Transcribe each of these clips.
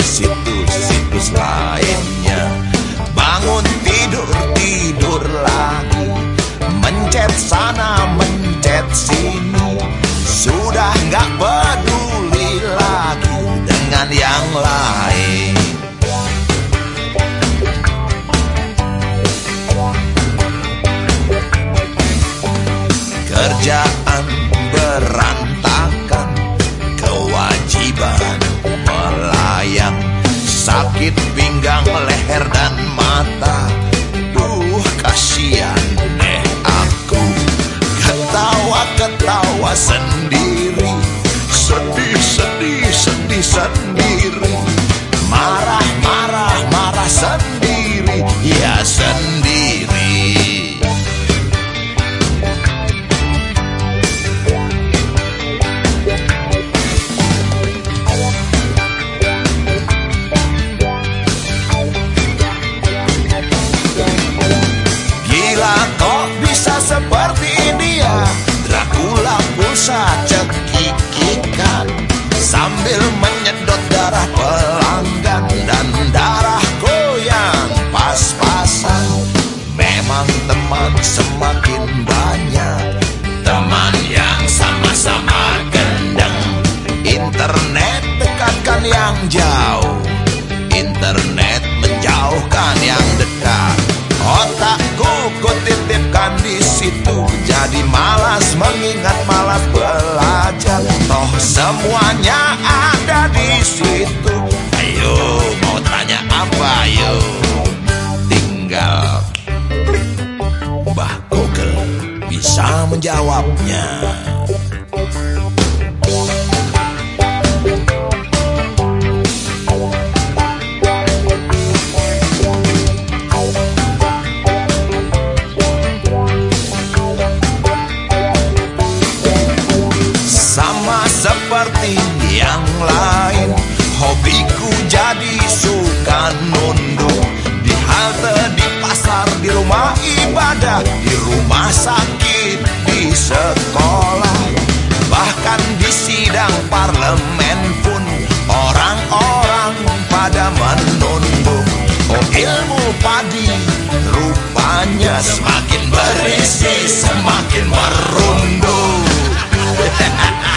Situs-situs lainnya. Bangun tidur, tidur lagi. Mencet sana, mencet sini. Sudah gak peduli lagi dengan yang lain. Kerjaan Sakit pinggang, leher dan mata. Duh kasihan menjauhkan yang dekat. Otakku ku titipkan di situ. Jadi malas mengingat malas belajar. Toh semuanya ada di situ. Ayo mau tanya apa ayo? Tinggal Mbah Google bisa menjawabnya halte, di pasar, di rumah ibadah Di rumah sakit, di sekolah. Bahkan di sidang parlemen pun Orang-orang pada menunduk. Oh ilmu padi Rupanya semakin berisi Semakin merunduk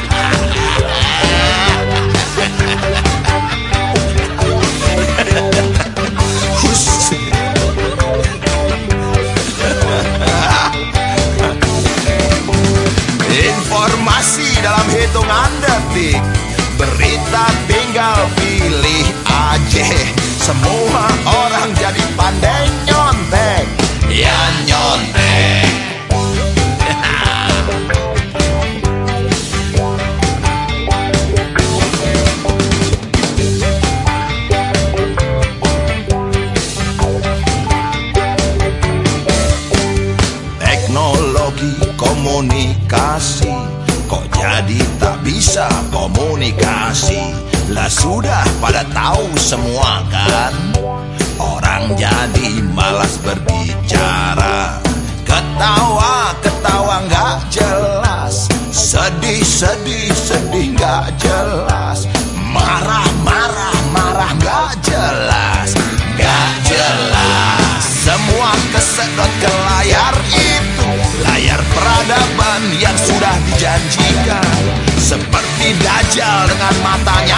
Informasi dalam hitungan detik. Berita tinggal pilih aja. Semua orang jadi pandai nyontek. Ya nyontek. Teknologi komunikasi Kok jadi tak bisa komunikasi? Lah sudah pada tahu semua kan? Orang jadi malas berbicara. Ketawa, ketawa nggak jelas. Sedih, sedih, sedih nggak jelas. Marah, marah, marah nggak jelas. Nggak jelas dengan matanya